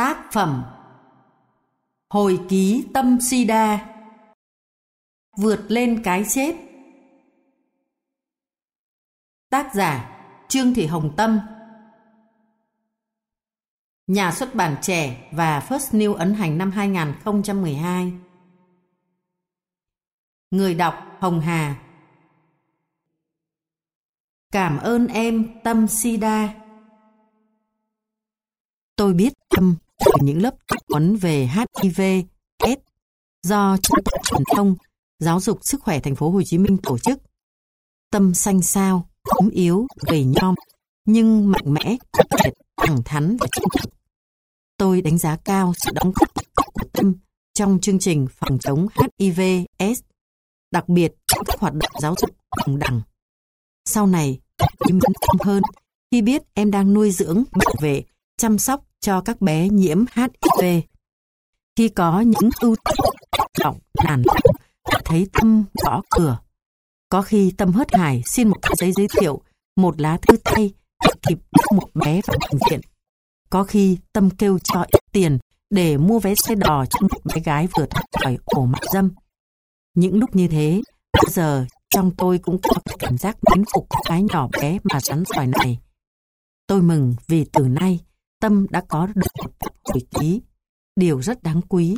Tác phẩm Hồi ký tâm sida Vượt lên cái chết. Tác giả Trương Thị Hồng Tâm. Nhà xuất bản trẻ và First New ấn hành năm 2012 Người đọc Hồng Hà. Cảm ơn em, Tâm Sida Tôi biết Tâm những lớp tập huấn về HIV, AIDS do Trung tâm Truyền thông Giáo dục Sức khỏe Thành phố Hồ Chí Minh tổ chức. Tâm xanh sao, ốm yếu, gầy nhom, nhưng mạnh mẽ, tuyệt thẳng thắn và trung thực. Tôi đánh giá cao sự đóng góp của Tâm trong chương trình phòng chống HIV, AIDS, đặc biệt trong các hoạt động giáo dục đồng đẳng. Sau này, tôi mẫn tâm hơn khi biết em đang nuôi dưỡng, bảo vệ, chăm sóc cho các bé nhiễm HIV. Khi có những ưu tiên trọng đàn thấy Tâm gõ cửa. Có khi Tâm hớt hải xin một giấy giới thiệu, một lá thư tay để kịp đưa một bé vào bệnh viện. Có khi Tâm kêu cho ít tiền để mua vé xe đò cho một bé gái vừa thoát khỏi ổ mặt dâm. Những lúc như thế, bây giờ trong tôi cũng có cái cảm giác mến phục cái nhỏ bé mà rắn giỏi này. Tôi mừng vì từ nay Tâm đã có được hồi ký. Điều rất đáng quý,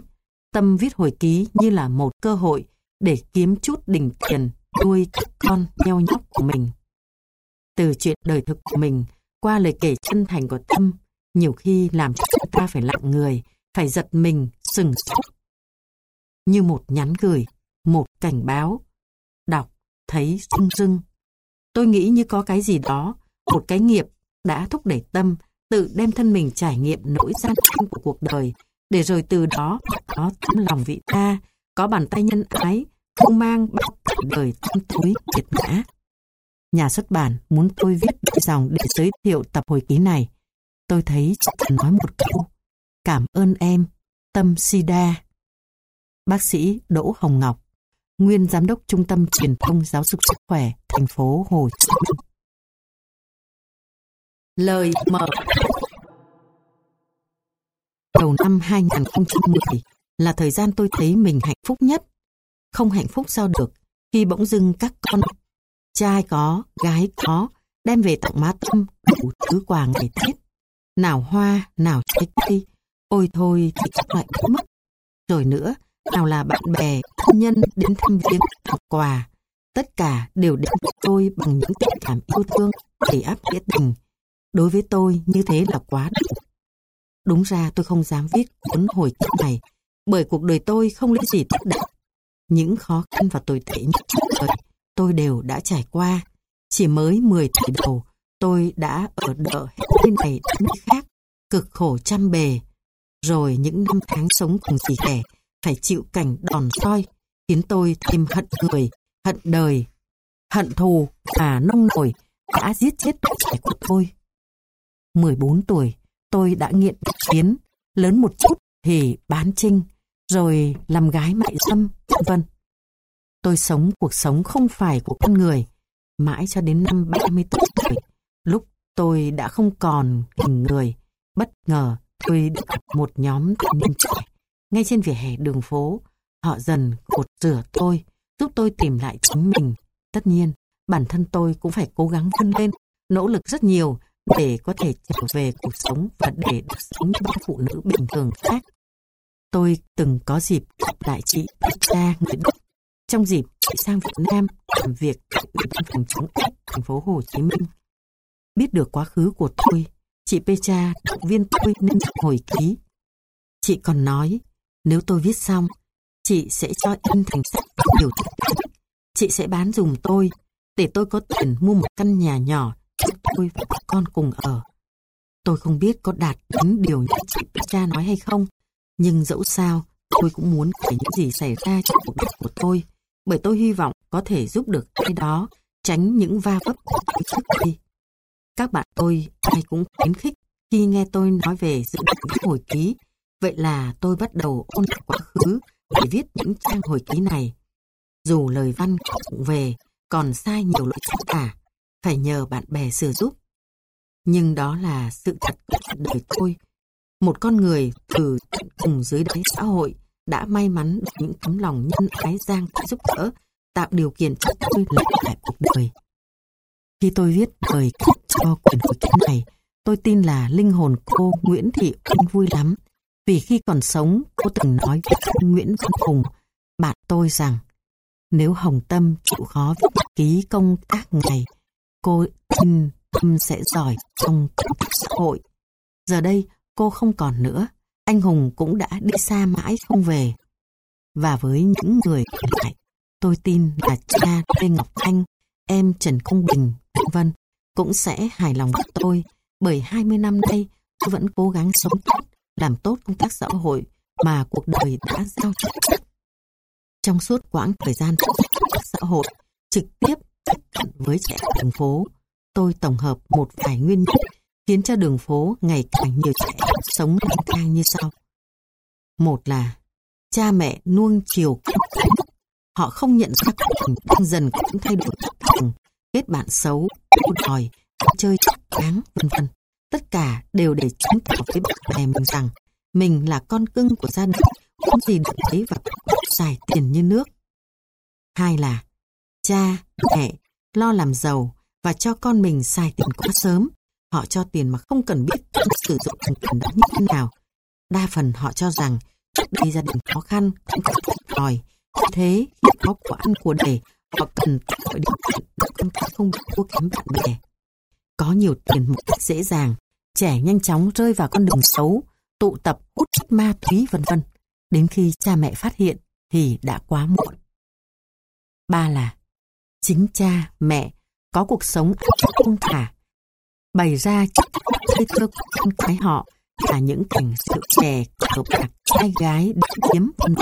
Tâm viết hồi ký như là một cơ hội để kiếm chút đỉnh tiền nuôi các con nheo nhóc của mình. Từ chuyện đời thực của mình qua lời kể chân thành của Tâm, nhiều khi làm cho chúng ta phải lặng người, phải giật mình, sừng sốt. Như một nhắn gửi, một cảnh báo, đọc, thấy rưng rưng. Tôi nghĩ như có cái gì đó, một cái nghiệp đã thúc đẩy Tâm tự đem thân mình trải nghiệm nỗi gian nan của cuộc đời, để rồi từ đó có tấm lòng vị tha, có bàn tay nhân ái, không mang bao đời tâm tối kiệt ngã. Nhà xuất bản muốn tôi viết đôi dòng để giới thiệu tập hồi ký này. Tôi thấy chỉ cần nói một câu, cảm ơn em, tâm sida. Bác sĩ Đỗ Hồng Ngọc, nguyên giám đốc Trung tâm Truyền thông Giáo dục Sức khỏe, thành phố Hồ Chí Minh. Lời mở Đầu năm 2010 là thời gian tôi thấy mình hạnh phúc nhất. Không hạnh phúc sao được khi bỗng dưng các con trai có, gái có đem về tặng má tâm đủ thứ quà ngày Tết. Nào hoa, nào trái cây, ôi thôi thì các loại biến mất. Rồi nữa, nào là bạn bè, thân nhân đến thăm viếng tặng quà. Tất cả đều đến với tôi bằng những tình cảm yêu thương, đầy áp nghĩa tình, Đối với tôi như thế là quá đủ. Đúng ra tôi không dám viết cuốn hồi ký này, bởi cuộc đời tôi không lấy gì tốt đẹp. Những khó khăn và tồi tệ nhất trong đời tôi đều đã trải qua. Chỉ mới 10 tuổi đầu, tôi đã ở đợ hết nơi này đến nơi khác, cực khổ trăm bề. Rồi những năm tháng sống cùng dì ghẻ, phải chịu cảnh đòn soi, khiến tôi thêm hận người, hận đời, hận thù và nông nổi đã giết chết đứa trẻ của tôi. 14 tuổi, tôi đã nghiện kiến lớn một chút thì bán trinh, rồi làm gái mại dâm, vân vân. Tôi sống cuộc sống không phải của con người, mãi cho đến năm 34 tuổi, lúc tôi đã không còn hình người, bất ngờ tôi được gặp một nhóm thanh niên trẻ ngay trên vỉa hè đường phố. Họ dần cột rửa tôi, giúp tôi tìm lại chính mình. Tất nhiên, bản thân tôi cũng phải cố gắng vươn lên, nỗ lực rất nhiều để có thể trở về cuộc sống và để được sống như bao phụ nữ bình thường khác. Tôi từng có dịp gặp lại chị Petra người Đức trong dịp chị sang Việt Nam làm việc tại Ủy ban phòng chống AIDS thành phố Hồ Chí Minh. Biết được quá khứ của tôi, chị Petra động viên tôi nên hồi ký. Chị còn nói, nếu tôi viết xong, chị sẽ cho in thành sách nhiều thứ. Chị sẽ bán dùm tôi, để tôi có tiền mua một căn nhà nhỏ tôi và các con cùng ở. Tôi không biết có đạt đến điều như chị nói hay không, nhưng dẫu sao, tôi cũng muốn kể những gì xảy ra trong cuộc đời của tôi, bởi tôi hy vọng có thể giúp được ai đó tránh những va vấp của tôi trước đây. Các bạn tôi ai cũng khuyến khích khi nghe tôi nói về dự định viết hồi ký, vậy là tôi bắt đầu ôn lại quá khứ để viết những trang hồi ký này. Dù lời văn cũng về, còn sai nhiều lỗi chính cả phải nhờ bạn bè sửa giúp. Nhưng đó là sự thật của đời tôi. Một con người từ cùng dưới đáy xã hội đã may mắn được những tấm lòng nhân ái giang giúp đỡ, tạo điều kiện cho tôi lập lại cuộc đời. Khi tôi viết lời kết cho quyển hồi ký này, tôi tin là linh hồn cô Nguyễn Thị Oanh vui lắm. Vì khi còn sống, cô từng nói với Nguyễn Văn Hùng, bạn tôi rằng, nếu Hồng Tâm chịu khó viết ký công tác ngày, cô tin Tâm sẽ giỏi trong công tác xã hội. Giờ đây, cô không còn nữa. Anh Hùng cũng đã đi xa mãi không về. Và với những người còn lại, tôi tin là cha Lê Ngọc Thanh, em Trần Công Bình, vân cũng sẽ hài lòng với tôi bởi 20 năm nay tôi vẫn cố gắng sống tốt, làm tốt công tác xã hội mà cuộc đời đã giao cho. Trong suốt quãng thời gian công tác xã hội, trực tiếp với trẻ đường phố, tôi tổng hợp một vài nguyên nhân khiến cho đường phố ngày càng nhiều trẻ sống lang thang như sau. Một là cha mẹ nuông chiều con Họ không nhận ra con mình đang dần cũng thay đổi thất thường, kết bạn xấu, đua đòi, chơi chắc đáng, vân vân. Tất cả đều để chứng tỏ với bạn bè mình rằng mình là con cưng của gia đình, không gì được thấy và xài tiền như nước. Hai là cha, mẹ lo làm giàu và cho con mình xài tiền quá sớm. Họ cho tiền mà không cần biết sử dụng tiền đó như thế nào. Đa phần họ cho rằng trước đây gia đình khó khăn, không có thiệt thòi. Thế khi có của ăn của để, họ cần mọi điều kiện để con cái không bị thua kém bạn bè. Có nhiều tiền một cách dễ dàng, trẻ nhanh chóng rơi vào con đường xấu, tụ tập hút chất ma túy vân vân. Đến khi cha mẹ phát hiện thì đã quá muộn. Ba là chính cha, mẹ có cuộc sống không thả, bày ra chất ngây thơ của con cái họ là những cảnh sự trẻ cờ bạc, trai gái, đánh kiếm, vân.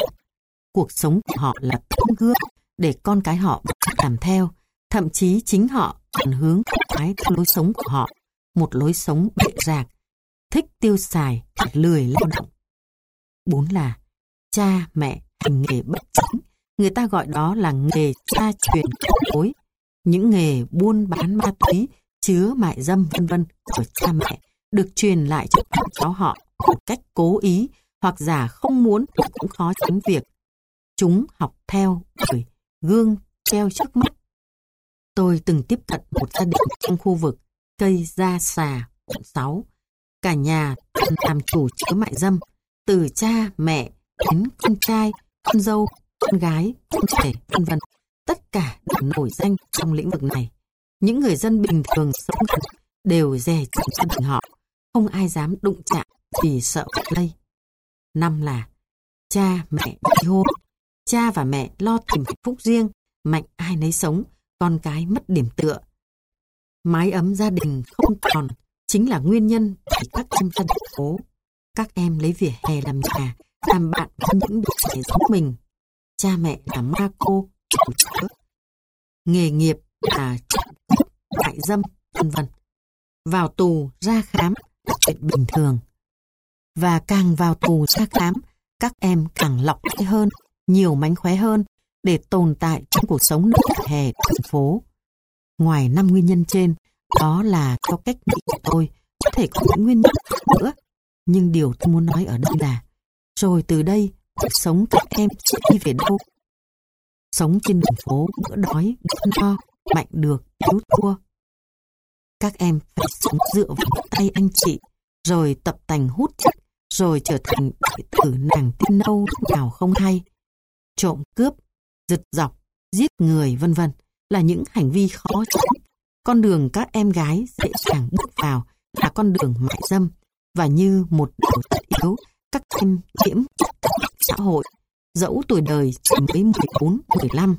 Cuộc sống của họ là tấm gương để con cái họ làm theo, thậm chí chính họ còn hướng cái lối sống của họ, một lối sống bệ rạc, thích tiêu xài, lười lao động. Bốn là cha, mẹ hành nghề bất chính, người ta gọi đó là nghề tra truyền cối, những nghề buôn bán ma túy, chứa mại dâm vân vân của cha mẹ được truyền lại cho con cháu họ một cách cố ý hoặc giả không muốn cũng khó tránh việc. Chúng học theo bởi gương treo trước mắt. Tôi từng tiếp cận một gia đình trong khu vực cây da Xà, quận 6. Cả nhà làm chủ chứa mại dâm, từ cha, mẹ đến con trai, con dâu, con gái, con trẻ, vân vân. Tất cả đều nổi danh trong lĩnh vực này. Những người dân bình thường sống gần đều dè chừng gia đình họ. Không ai dám đụng chạm vì sợ lây. Năm là cha mẹ ly hôn. Cha và mẹ lo tìm hạnh phúc riêng, mạnh ai nấy sống, con cái mất điểm tựa. Mái ấm gia đình không còn chính là nguyên nhân để các em ra thành phố. Các em lấy vỉa hè làm nhà, làm bạn với những đứa trẻ giống mình. Cha mẹ là ma cô, chủ chữa. Nghề nghiệp là hại dâm, vân vân. Vào tù ra khám là chuyện bình thường. Và càng vào tù ra khám, các em càng lọc lẽ hơn, nhiều mánh khóe hơn để tồn tại trong cuộc sống nơi hè thành phố. Ngoài năm nguyên nhân trên, đó là theo cách nghĩ của tôi, có thể có những nguyên nhân nữa. Nhưng điều tôi muốn nói ở đây là, rồi từ đây, cuộc sống các em sẽ đi về đâu? Sống trên đường phố, bữa đói, bữa no, mạnh được, yếu thua. Các em phải sống dựa vào tay anh chị, rồi tập tành hút chất, rồi trở thành đệ tử nàng tiên nâu nào không hay. Trộm cướp, giật dọc, giết người vân vân là những hành vi khó tránh. Con đường các em gái dễ dàng bước vào là con đường mại dâm và như một điều tất yếu các em nhiễm xã hội dẫu tuổi đời chỉ mới 14, 15.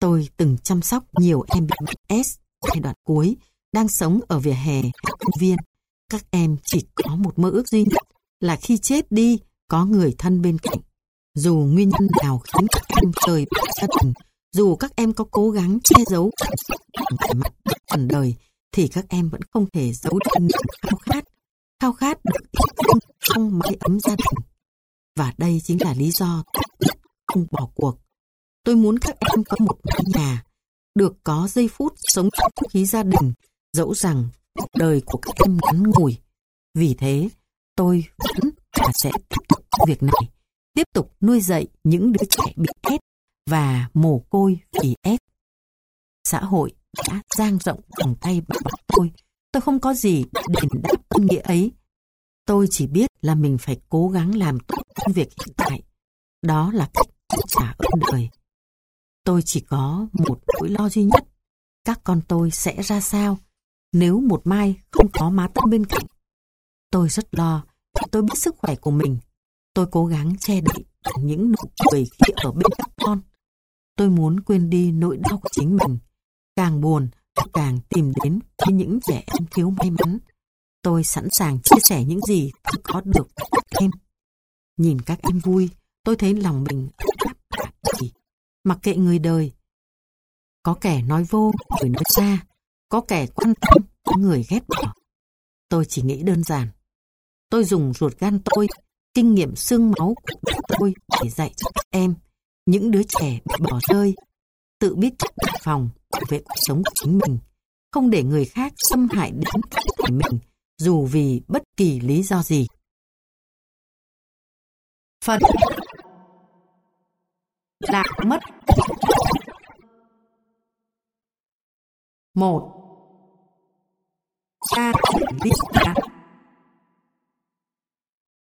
Tôi từng chăm sóc nhiều em bị bệnh S giai đoạn cuối, đang sống ở vỉa hè công viên. Các em chỉ có một mơ ước duy nhất là khi chết đi có người thân bên cạnh. Dù nguyên nhân nào khiến các em rời bỏ gia đình, dù các em có cố gắng che giấu bằng mặt phần đời, thì các em vẫn không thể giấu đi niềm khao khát, khao khát được yêu trong mái ấm gia đình. Và đây chính là lý do không bỏ cuộc. Tôi muốn các em có một mái nhà, được có giây phút sống trong không khí gia đình, dẫu rằng cuộc đời của các em ngắn ngủi. Vì thế, Tôi vẫn và sẽ tiếp tục việc này, tiếp tục nuôi dạy những đứa trẻ bị ép và mồ côi vì ép. Xã hội đã giang rộng vòng tay bảo bọc tôi. Tôi không có gì để đền đáp ơn nghĩa ấy. Tôi chỉ biết là mình phải cố gắng làm tốt công việc hiện tại. Đó là cách trả ơn đời. Tôi chỉ có một nỗi lo duy nhất. Các con tôi sẽ ra sao nếu một mai không có má tâm bên cạnh. Tôi rất lo tôi biết sức khỏe của mình. Tôi cố gắng che đậy những nụ cười khi ở bên các con. Tôi muốn quên đi nỗi đau của chính mình. Càng buồn, tôi càng tìm đến với những trẻ em thiếu may mắn. Tôi sẵn sàng chia sẻ những gì tôi có được với các em. Nhìn các em vui, tôi thấy lòng mình áp cả chỉ. Mặc kệ người đời. Có kẻ nói vô, người nói xa. Có kẻ quan tâm, có người ghét bỏ. Tôi chỉ nghĩ đơn giản. Tôi dùng ruột gan tôi, kinh nghiệm xương máu của tôi để dạy cho các em. Những đứa trẻ bị bỏ rơi, tự biết chấp phòng, bảo vệ cuộc sống của chính mình, không để người khác xâm hại đến cơ thể mình, dù vì bất kỳ lý do gì. Phần Lạc mất một Cha biết ra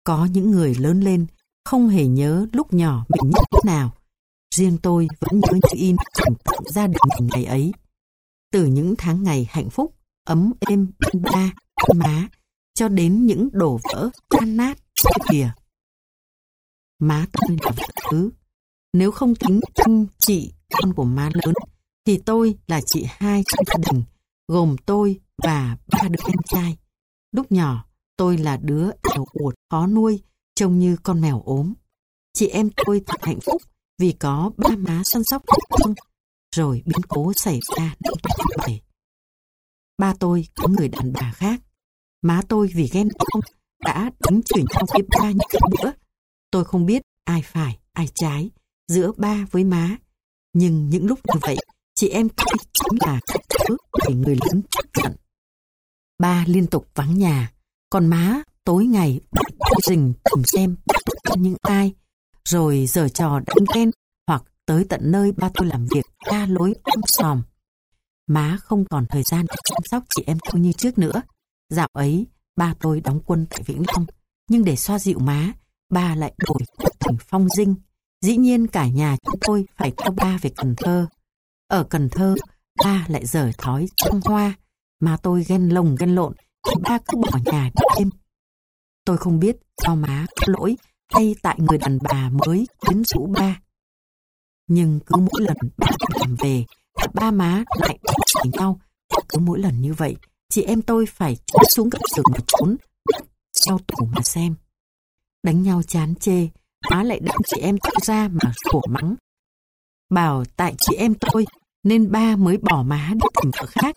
Có những người lớn lên không hề nhớ lúc nhỏ mình như thế nào. Riêng tôi vẫn nhớ như in cảnh tượng gia đình mình ngày ấy. Từ những tháng ngày hạnh phúc, ấm êm bên ba, má, cho đến những đổ vỡ, tan nát, kìa. Má tôi là vật thứ. Nếu không tính anh chị con của má lớn, thì tôi là chị hai trong gia đình, gồm tôi và ba đứa em trai. Lúc nhỏ, tôi là đứa ẻo uột khó nuôi, trông như con mèo ốm. Chị em tôi thật hạnh phúc vì có ba má săn sóc thương, rồi biến cố xảy ra năm tôi. Ba tôi có người đàn bà khác. Má tôi vì ghen ông đã đánh chuyển trong với ba những bữa. Tôi không biết ai phải, ai trái, giữa ba với má. Nhưng những lúc như vậy, chị em tôi chính là các thứ để người lớn chấp nhận. Ba liên tục vắng nhà, còn má tối ngày bắt rình cùng xem những ai, rồi giờ trò đánh ghen hoặc tới tận nơi ba tôi làm việc ra lối om sòm. Má không còn thời gian để chăm sóc chị em tôi như trước nữa. Dạo ấy, ba tôi đóng quân tại Vĩnh Long, nhưng để xoa dịu má, ba lại đổi thành phong dinh. Dĩ nhiên cả nhà chúng tôi phải theo ba về Cần Thơ. Ở Cần Thơ, ba lại dở thói trong hoa, mà tôi ghen lồng ghen lộn, thì ba cứ bỏ nhà đi đêm. Tôi không biết do má có lỗi hay tại người đàn bà mới quyến rũ ba. Nhưng cứ mỗi lần ba làm về, ba má lại chỉ nhau. Cứ mỗi lần như vậy, chị em tôi phải trốn xuống góc giường mà trốn, sau tủ mà xem. Đánh nhau chán chê, má lại đem chị em tôi ra mà khổ mắng. Bảo tại chị em tôi nên ba mới bỏ má đi tìm vợ khác.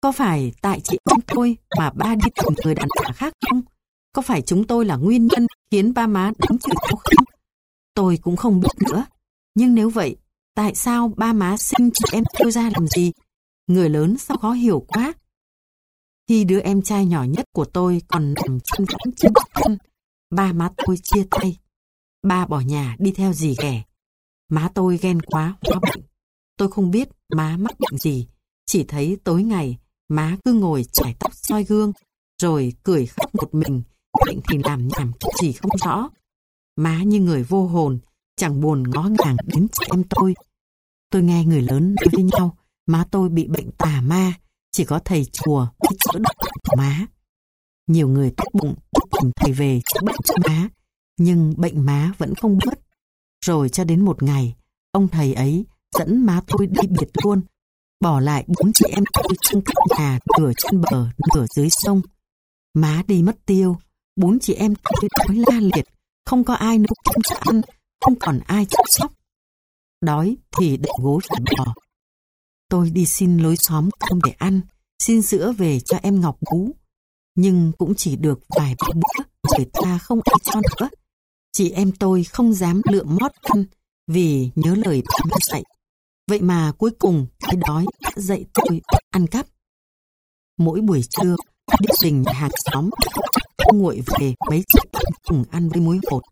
Có phải tại chị em tôi mà ba đi tìm người đàn bà khác không? Có phải chúng tôi là nguyên nhân khiến ba má đánh chửi tôi không? Tôi cũng không biết nữa. Nhưng nếu vậy, tại sao ba má sinh chị em tôi ra làm gì? Người lớn sao khó hiểu quá. Khi đứa em trai nhỏ nhất của tôi còn nằm chân võng trên chân, ba má tôi chia tay. Ba bỏ nhà đi theo dì ghẻ. Má tôi ghen quá hóa bệnh. Tôi không biết má mắc bệnh gì. Chỉ thấy tối ngày má cứ ngồi chải tóc soi gương, rồi cười khóc một mình, bệnh thì làm nhảm cái gì không rõ. Má như người vô hồn, chẳng buồn ngó ngàng đến chị em tôi. Tôi nghe người lớn nói với nhau, má tôi bị bệnh tà ma, chỉ có thầy chùa chữa được cho má. Nhiều người tốt bụng tìm thầy về chữa bệnh cho má, nhưng bệnh má vẫn không bớt. Rồi cho đến một ngày, ông thầy ấy dẫn má tôi đi biệt luôn, bỏ lại bốn chị em tôi trong căn nhà nửa trên bờ, nửa dưới sông. Má đi mất tiêu, bốn chị em tôi đói la liệt, không có ai nấu cơm cho ăn, không còn ai chăm sóc. Đói thì để gối phải bò. Tôi đi xin lối xóm cơm để ăn, xin sữa về cho em Ngọc bú. Nhưng cũng chỉ được vài ba bữa, người ta không ai cho nữa. Chị em tôi không dám lượm mót ăn vì nhớ lời ba dạy. Vậy mà cuối cùng cái đói đã dạy tôi ăn cắp. Mỗi buổi trưa, đi rình nhà hàng xóm nguội về mấy chiếc cùng ăn với muối hột.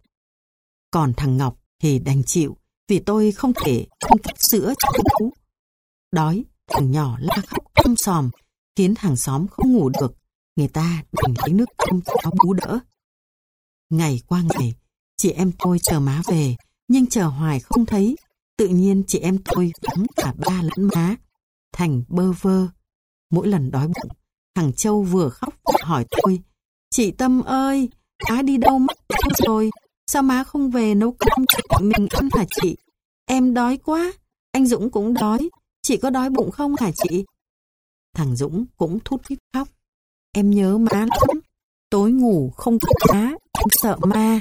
Còn thằng Ngọc thì đành chịu vì tôi không thể không cắt sữa cho bú. Đói, thằng nhỏ la khóc om sòm, khiến hàng xóm không ngủ được. Người ta đành lấy nước cơm cháo bú đỡ. Ngày qua ngày, chị em tôi chờ má về, nhưng chờ hoài không thấy. Tự nhiên chị em tôi vắng cả ba lẫn má. Thành bơ vơ. Mỗi lần đói bụng, thằng Châu vừa khóc vừa hỏi tôi. Chị Tâm ơi, má đi đâu mất rồi? Sao má không về nấu cơm cho mình ăn hả chị? Em đói quá, anh Dũng cũng đói. Chị có đói bụng không hả chị? Thằng Dũng cũng thút thít khóc. Em nhớ má lắm. Tối ngủ không có má, em sợ ma.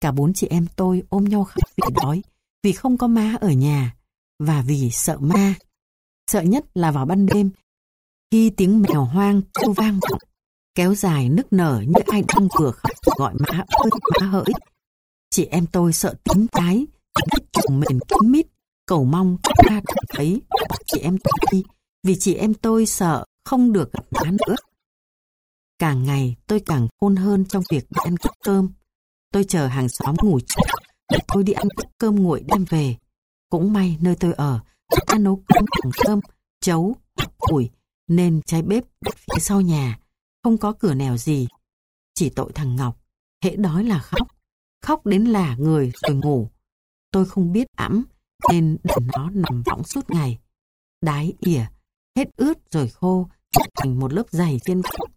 Cả bốn chị em tôi ôm nhau khóc vì đói, vì không có má ở nhà, và vì sợ ma. Sợ nhất là vào ban đêm, khi tiếng mèo hoang kêu vang vọng, kéo dài nức nở như ai đang vừa khóc gọi má ơi má hỡi. Chị em tôi sợ tím tái, biết chồng mình kín mít, cầu mong các ba thấy thấy chị em tôi đi, vì chị em tôi sợ không được gặp má nữa. Càng ngày tôi càng khôn hơn trong việc đi ăn cắp cơm. Tôi chờ hàng xóm ngủ trước để tôi đi ăn cắp cơm nguội đem về. Cũng may nơi tôi ở, người ta nấu cơm bằng cơm, chấu, củi, nên trái bếp đặt phía sau nhà, không có cửa nẻo gì. Chỉ tội thằng Ngọc, hễ đói là khóc, khóc đến là người rồi ngủ. Tôi không biết ẵm, nên để nó nằm võng suốt ngày. Đái ỉa, hết ướt rồi khô, thành một lớp dày trên góc.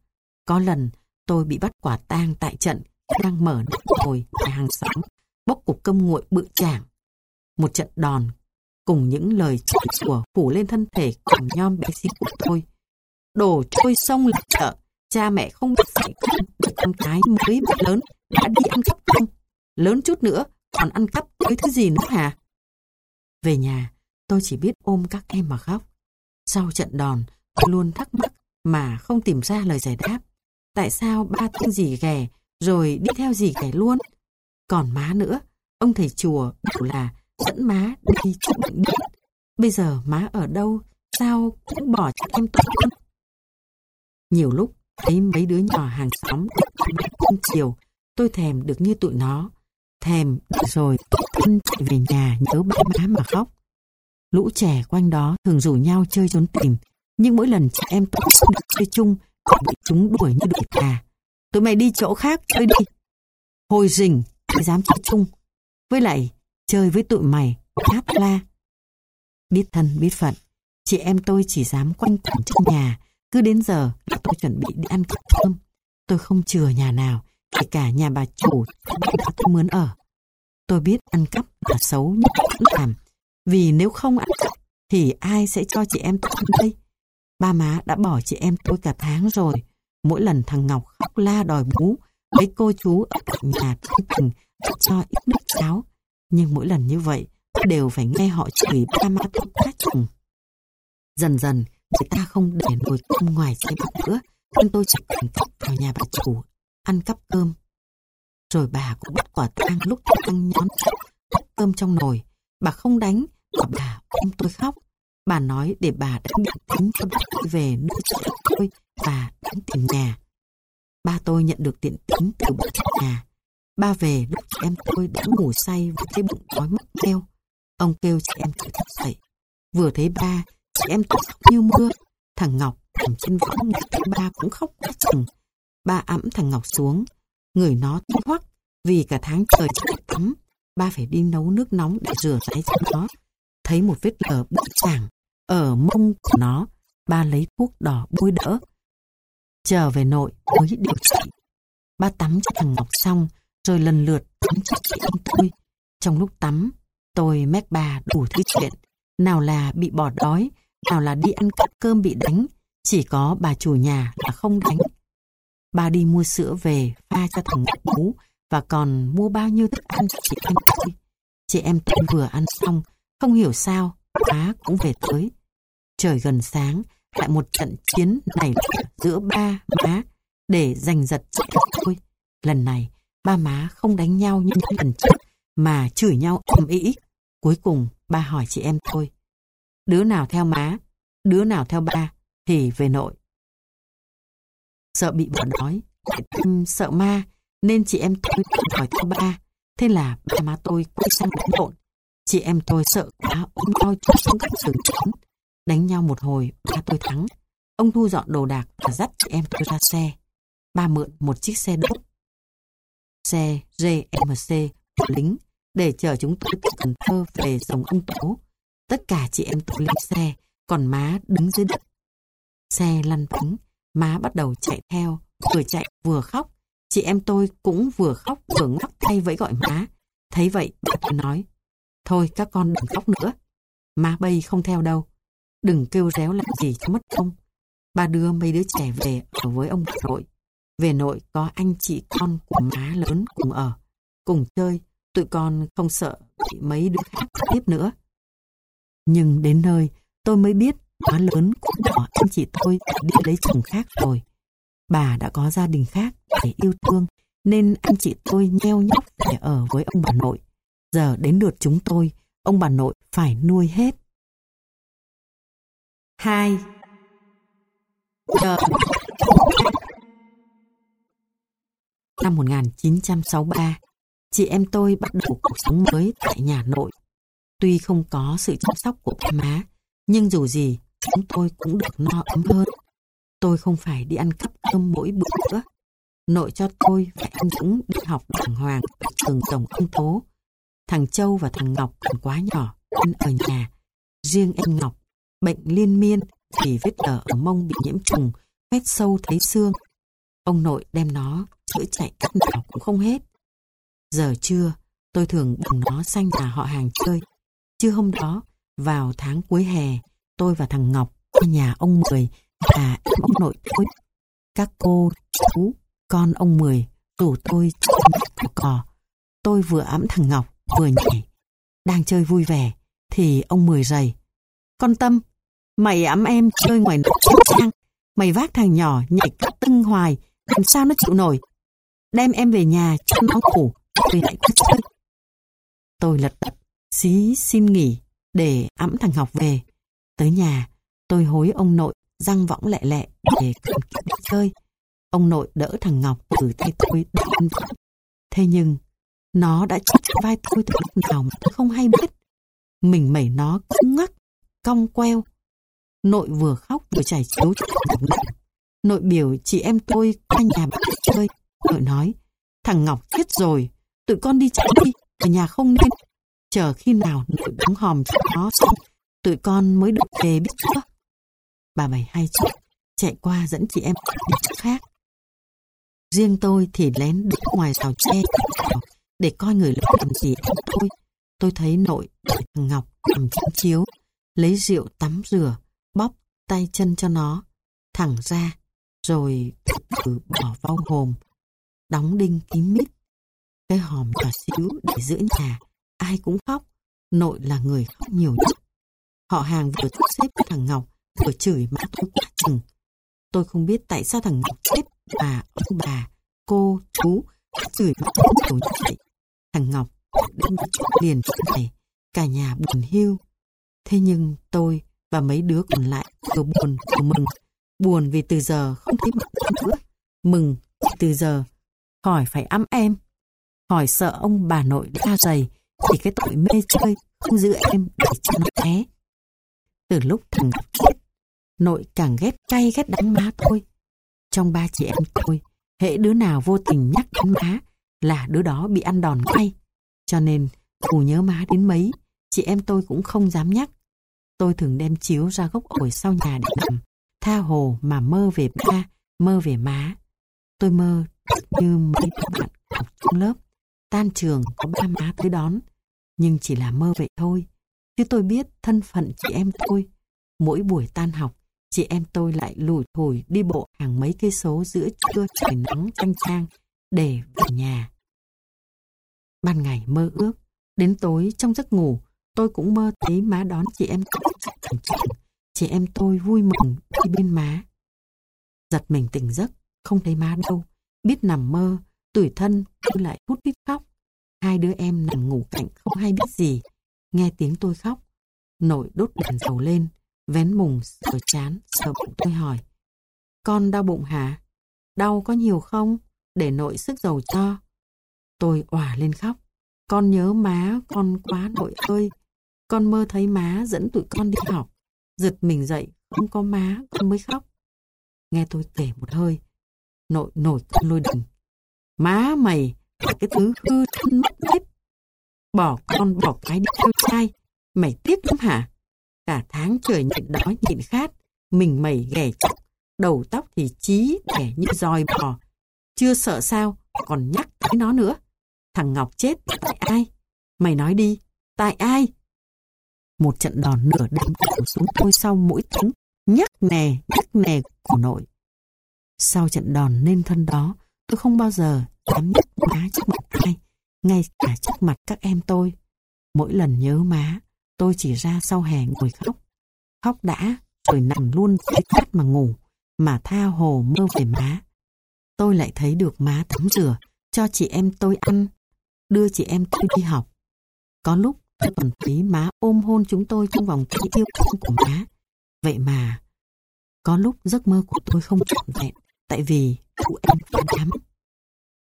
Có lần tôi bị bắt quả tang tại trận đang mở nắp ngồi tại hàng xóm, bốc cục cơm nguội bự chảng. Một trận đòn cùng những lời chửi sủa phủ lên thân thể còn nhom bé xíu của tôi. Đổ trôi sông là chợ, cha mẹ không biết dạy con để con cái mới bắt lớn đã đi ăn cắp không? Lớn chút nữa còn ăn cắp với thứ gì nữa hả? Về nhà, tôi chỉ biết ôm các em mà khóc. Sau trận đòn, tôi luôn thắc mắc mà không tìm ra lời giải đáp. Tại sao ba tên gì ghẻ rồi đi theo gì ghẻ luôn? Còn má nữa, ông thầy chùa bảo là dẫn má đi chữa bệnh điện. Bây giờ má ở đâu, sao cũng bỏ cho em tôi? Nhiều lúc thấy mấy đứa nhỏ hàng xóm được chiều, tôi thèm được như tụi nó. Thèm rồi thân chạy về nhà nhớ ba má mà khóc. Lũ trẻ quanh đó thường rủ nhau chơi trốn tìm, nhưng mỗi lần chị em tôi không được chơi chung, còn bị chúng đuổi như đuổi gà. Tụi mày đi chỗ khác chơi đi. Hồi rình, ai dám chơi chung. Với lại, chơi với tụi mày, đáp la. Biết thân, biết phận, chị em tôi chỉ dám quanh quẩn trong nhà, cứ đến giờ là tôi chuẩn bị đi ăn cơm thơm. Tôi không chừa nhà nào, kể cả nhà bà chủ bà đã tôi mướn ở. Tôi biết ăn cắp là xấu nhưng vẫn làm. Vì nếu không ăn cắp thì ai sẽ cho chị em tôi đây? Ba má đã bỏ chị em tôi cả tháng rồi. Mỗi lần thằng Ngọc khóc la đòi bú, mấy cô chú ở cạnh nhà tôi từng cho ít nước cháo. Nhưng mỗi lần như vậy, tôi đều phải nghe họ chửi ba má tôi quá chừng. Dần dần, người ta không để nồi cơm ngoài xe bát nữa, nên tôi chỉ cần cắp vào nhà bà chủ, ăn cắp cơm. Rồi bà cũng bắt quả tang lúc tôi ăn nhón cắp cơm trong nồi. Bà không đánh, bà ôm tôi khóc. Bà nói để bà đã nhận tính cho ba tôi về nuôi cho tôi và đánh tiền nhà. Ba tôi nhận được tiền tính từ bố nhà. Ba về lúc chị em tôi đã ngủ say và thấy bụng đói mất kêu. Ông kêu chị em tôi thức dậy. Vừa thấy ba, chị em tôi khóc như mưa. Thằng Ngọc nằm trên võng nghe thấy ba cũng khóc quá chừng. Ba ẵm thằng Ngọc xuống. Người nó tím hoắc vì cả tháng trời chưa tắm. Ba phải đi nấu nước nóng để rửa ráy cho nó thấy một vết lở bất chảng ở mông của nó. Ba lấy thuốc đỏ bôi đỡ. Trở về nội mới điều trị. Ba tắm cho thằng Ngọc xong, rồi lần lượt tắm cho chị em tôi. Trong lúc tắm, tôi mép bà đủ thứ chuyện. Nào là bị bỏ đói, nào là đi ăn cắp cơm bị đánh. Chỉ có bà chủ nhà là không đánh. Bà đi mua sữa về pha cho thằng Ngọc bú và còn mua bao nhiêu thức ăn cho chị em tôi. Chị em tôi vừa ăn xong không hiểu sao, má cũng về tới. Trời gần sáng, lại một trận chiến này giữa ba má để giành giật chị thôi. Lần này, ba má không đánh nhau như những lần trước, mà chửi nhau ầm ĩ. Cuối cùng, ba hỏi chị em thôi. Đứa nào theo má, đứa nào theo ba, thì về nội. Sợ bị bỏ đói, sợ ma, nên chị em tôi hỏi theo ba. Thế là ba má tôi quay sang đánh lộn. Chị em tôi sợ quá ôm nhau chui xuống các giường trốn. Đánh nhau một hồi, ba tôi thắng. Ông thu dọn đồ đạc và dắt chị em tôi ra xe. Ba mượn một chiếc xe đốt. Xe GMC của lính để chở chúng tôi từ Cần Thơ về dòng ông Tố. Tất cả chị em tôi lên xe, còn má đứng dưới đất. Xe lăn bánh, má bắt đầu chạy theo, vừa chạy vừa khóc. Chị em tôi cũng vừa khóc vừa ngóc tay vẫy gọi má. Thấy vậy, bà tôi nói, thôi các con đừng khóc nữa. Má bay không theo đâu. Đừng kêu réo làm gì cho mất công. Ba đưa mấy đứa trẻ về ở với ông bà nội. Về nội có anh chị con của má lớn cùng ở, cùng chơi, tụi con không sợ bị mấy đứa khác tiếp nữa. Nhưng đến nơi, tôi mới biết má lớn cũng bỏ anh chị tôi đi lấy chồng khác rồi. Bà đã có gia đình khác để yêu thương, nên anh chị tôi nheo nhóc để ở với ông bà nội. Giờ đến lượt chúng tôi, ông bà nội phải nuôi hết. 2. Chờ Năm 1963, chị em tôi bắt đầu cuộc sống mới tại nhà nội. Tuy không có sự chăm sóc của ba má, nhưng dù gì, chúng tôi cũng được no ấm hơn. Tôi không phải đi ăn cắp cơm mỗi bữa nữa. Nội cho tôi và anh Dũng đi học đàng hoàng ở trường tổng công Tố. Thằng Châu và thằng Ngọc còn quá nhỏ ăn ở nhà. Riêng em Ngọc, bệnh liên miên vì vết lở ở mông bị nhiễm trùng, vết sâu thấy xương. Ông nội đem nó chữa chạy cách nào cũng không hết. Giờ trưa, tôi thường bồng nó sang nhà họ hàng chơi. Chưa hôm đó, vào tháng cuối hè, tôi và thằng Ngọc qua nhà ông Mười và em ông nội tôi. Các cô, chú, con ông Mười rủ tôi chơi cỏ cò. Tôi vừa ẵm thằng Ngọc, vừa nhảy. Đang chơi vui vẻ, thì ông Mười rầy. Con Tâm, mày ẵm em chơi ngoài nóc trang. Mày vác thằng nhỏ nhảy cắt tưng hoài, làm sao nó chịu nổi. Đem em về nhà cho nó ngủ, rồi lại qua chơi. Tôi lật đật, xí xin nghỉ để ẵm thằng Ngọc về. Tới nhà, tôi hối ông nội răng võng lẹ lẹ để cầm kịp đi chơi. Ông nội đỡ thằng Ngọc từ tay tôi để. Thế nhưng, nó đã chặt vai tôi từ lúc nào mà tôi không hay biết. Mình mẩy nó cứng ngắc, cong queo. Nội vừa khóc vừa chảy chiếu cho thằng Ngọc. Nội biểu chị em tôi qua nhà bạn chơi. Nội nói, thằng Ngọc chết rồi, tụi con đi chạy đi, ở nhà không nên. Chờ khi nào nội đóng hòm cho nó xong, tụi con mới được về biết chưa? Bà mày hay chút, chạy qua dẫn chị em đi chỗ khác. Riêng tôi thì lén đứng ngoài rào tre để coi người lớn làm gì ăn thôi. Tôi thấy nội thằng Ngọc nằm trên chiếu, lấy rượu tắm rửa, bóp tay chân cho nó, thẳng ra, rồi từ bỏ vào hòm, đóng đinh kín mít. Cái hòm nhỏ xíu để giữa nhà, ai cũng khóc, nội là người khóc nhiều nhất. Họ hàng vừa thu xếp thằng Ngọc, vừa chửi mã tôi quá chừng. Tôi không biết tại sao thằng Ngọc chết mà ông bà, cô, chú chửi mã tôi nhiều như vậy. Thằng Ngọc đến chuyện liền chuyện này, cả nhà buồn hiu. Thế nhưng tôi và mấy đứa còn lại vừa buồn vừa mừng. Buồn vì từ giờ không thấy mặt em nữa. Mừng vì từ giờ khỏi phải ấm em. Hỏi sợ ông bà nội đã dày thì cái tội mê chơi không giữ em để cho nó té. Từ lúc thằng Ngọc chết, nội càng ghét cay ghét đánh má tôi. Trong ba chị em tôi, hệ đứa nào vô tình nhắc đến má là đứa đó bị ăn đòn ngay. Cho nên, dù nhớ má đến mấy, chị em tôi cũng không dám nhắc. Tôi thường đem chiếu ra gốc ổi sau nhà để nằm, tha hồ mà mơ về ba, mơ về má. Tôi mơ như mấy bạn học trong lớp, tan trường có ba má tới đón. Nhưng chỉ là mơ vậy thôi. Chứ tôi biết thân phận chị em tôi. Mỗi buổi tan học, chị em tôi lại lủi thổi đi bộ hàng mấy cây số giữa trưa trời nắng chang chang để về nhà. Ban ngày mơ ước, đến tối trong giấc ngủ, tôi cũng mơ thấy má đón chị em tôi. Chị em tôi vui mừng đi bên má. Giật mình tỉnh giấc, không thấy má đâu. Biết nằm mơ, tuổi thân tôi lại hút hít khóc. Hai đứa em nằm ngủ cạnh không hay biết gì. Nghe tiếng tôi khóc, nội đốt đèn dầu lên, vén mùng, sờ chán, sờ bụng tôi hỏi. Con đau bụng hả? Đau có nhiều không? Để nội sức dầu cho. Tôi òa lên khóc. Con nhớ má, con quá nội ơi. Con mơ thấy má dẫn tụi con đi học. Giật mình dậy, không có má, con mới khóc. Nghe tôi kể một hơi. Nội nổi con lôi đình. Má mày cái thứ hư thân mất hết. Bỏ con bỏ cái đi theo trai. Mày tiếc lắm hả? Cả tháng trời nhịn đói nhịn khát. Mình mày ghẻ chọc. Đầu tóc thì chí đẻ như roi bò. Chưa sợ sao, còn nhắc tới nó nữa. Thằng Ngọc chết tại ai? Mày nói đi, tại ai? Một trận đòn nửa đêm đổ xuống tôi sau mỗi tiếng nhắc nè, nhắc nè của nội. Sau trận đòn nên thân đó, tôi không bao giờ dám nhắc má trước mặt ai, ngay cả trước mặt các em tôi. Mỗi lần nhớ má, tôi chỉ ra sau hè ngồi khóc. Khóc đã, rồi nằm luôn dưới cát mà ngủ, mà tha hồ mơ về má. Tôi lại thấy được má tắm rửa, cho chị em tôi ăn, đưa chị em tôi đi học. Có lúc tôi còn thấy má ôm hôn chúng tôi trong vòng tay yêu thương của má. Vậy mà, có lúc giấc mơ của tôi không trọn vẹn, tại vì tụi em quá lắm.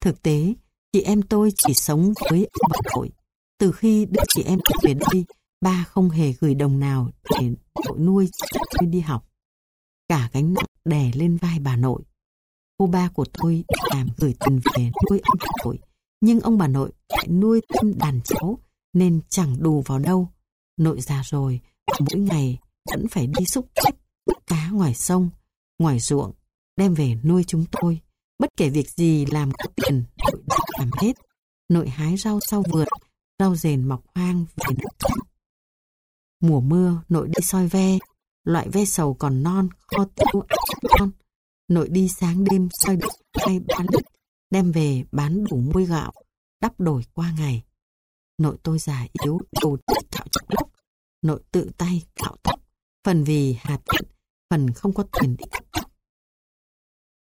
Thực tế, chị em tôi chỉ sống với ông bà nội. Từ khi đưa chị em tôi về đây, ba không hề gửi đồng nào để nội nuôi tôi đi học. Cả gánh nặng đè lên vai bà nội. Cô ba của tôi làm gửi tiền về nuôi ông bà nội, nhưng ông bà nội lại nuôi thêm đàn cháu nên chẳng đủ vào đâu. Nội già rồi, mỗi ngày vẫn phải đi xúc chết cá ngoài sông, ngoài ruộng, đem về nuôi chúng tôi. Bất kể việc gì làm có tiền, nội đã làm hết. Nội hái rau sau vườn, rau rền mọc hoang về nước cơm. Mùa mưa, nội đi soi ve, loại ve sầu còn non, kho tiêu ăn ngon. Nội đi sáng đêm soi đất hay bán đất, đem về bán đủ muôi gạo, đắp đổi qua ngày. Nội tôi già yếu, đầu cạo chọc lóc. Nội tự tay cạo tóc, phần vì hạt tiện, phần không có tiền đi cắt tóc.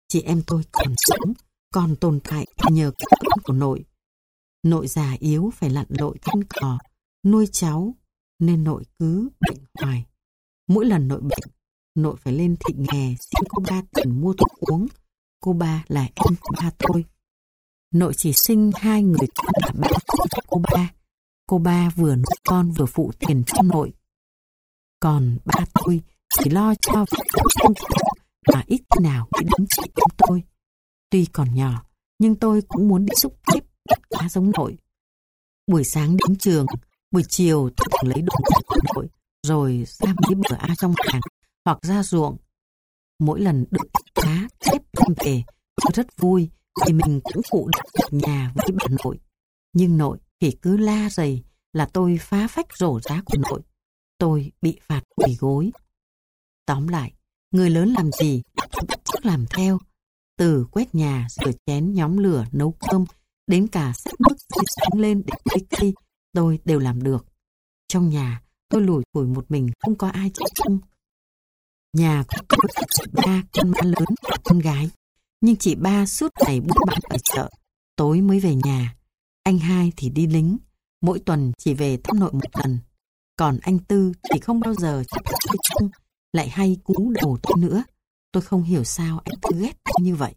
Chị em tôi còn sống, còn tồn tại nhờ cái con của nội. Nội già yếu phải lặn lội thân cò, nuôi cháu, nên nội cứ bệnh hoài. Mỗi lần nội bệnh, nội phải lên thị nghè xin cô ba tiền mua thuốc uống. Cô ba là em của ba tôi. Nội chỉ sinh hai người con là ba của cô ba. Cô ba vừa nuôi con vừa phụ tiền cho nội. Còn ba tôi chỉ lo cho việc không mà ít khi nào nghĩ đến chị em tôi. Tuy còn nhỏ, nhưng tôi cũng muốn đi xúc tiếp bắt cá giống nội. Buổi sáng đến trường, buổi chiều tôi thường lấy đồ của nội, rồi ra mấy bữa ăn trong hàng hoặc ra ruộng. Mỗi lần được cá, tiếp đem về, tôi rất vui vì mình cũng phụ được nhà với bà nội. Nhưng nội thì cứ la rầy là tôi phá phách rổ giá của nội. Tôi bị phạt quỳ gối. Tóm lại, người lớn làm gì, tôi bắt chước làm theo. Từ quét nhà, rửa chén, nhóm lửa, nấu cơm, đến cả xếp nước rơi xuống lên để cây cây, tôi đều làm được. Trong nhà, tôi lủi thủi một mình, không có ai chơi chung. Nhà có chị ba, con má lớn và con gái. Nhưng chị ba suốt ngày buôn bán ở chợ, tối mới về nhà. Anh hai thì đi lính, mỗi tuần chỉ về thăm nội một lần. Còn anh Tư thì không bao giờ cho tôi chơi chung, lại hay cú đầu tôi nữa. Tôi không hiểu sao anh Tư ghét tôi như vậy.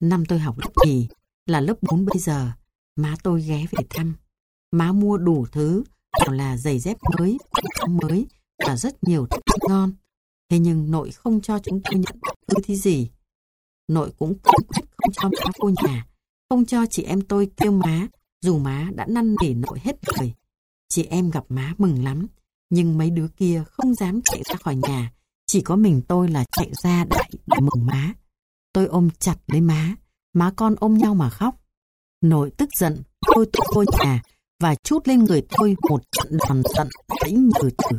Năm tôi học lớp thì là lớp 4 bây giờ, má tôi ghé về thăm. Má mua đủ thứ, nào là giày dép mới, quần áo mới và rất nhiều thức ngon. Thế nhưng nội không cho chúng tôi nhận bất cứ thứ gì. Nội cũng kiên quyết không cho má vô nhà, không cho chị em tôi kêu má, dù má đã năn nỉ nội hết đời. Chị em gặp má mừng lắm, nhưng mấy đứa kia không dám chạy ra khỏi nhà, chỉ có mình tôi là chạy ra đại để mừng má. Tôi ôm chặt lấy má, má con ôm nhau mà khóc. Nội tức giận, tôi tôi vô nhà và chút lên người tôi một trận đòn giận đánh như tử.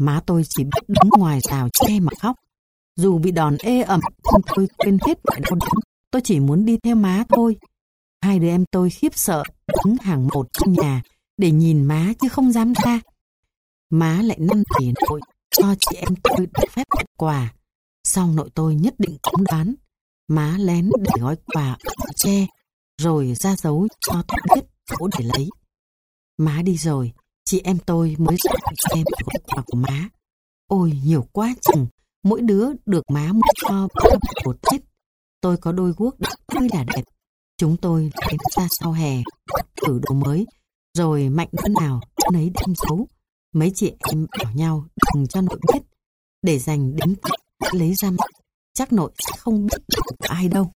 Má tôi chỉ biết đứng ngoài rào che mà khóc. Dù bị đòn ê ẩm, nhưng tôi quên hết mọi đau đớn. Tôi chỉ muốn đi theo má thôi. Hai đứa em tôi khiếp sợ, đứng hàng một trong nhà để nhìn má chứ không dám ra. Má lại năn nỉ nội cho chị em tôi được phép tặng quà. Sau nội tôi nhất định cũng đoán. Má lén để gói quà ở tre, rồi ra dấu cho tôi biết chỗ để lấy. Má đi rồi, chị em tôi mới ra xem gói của má. Ôi nhiều quá chừng, Mỗi đứa được má mua cho một Tết. Tôi có đôi guốc đẹp ơi là đẹp. Chúng tôi đến ra sau hè, thử đồ mới, rồi mạnh đứa nào nấy đem xấu. Mấy chị em bảo nhau đừng cho nội biết, để dành đến lấy ra mặt. Chắc nội sẽ không biết ai đâu.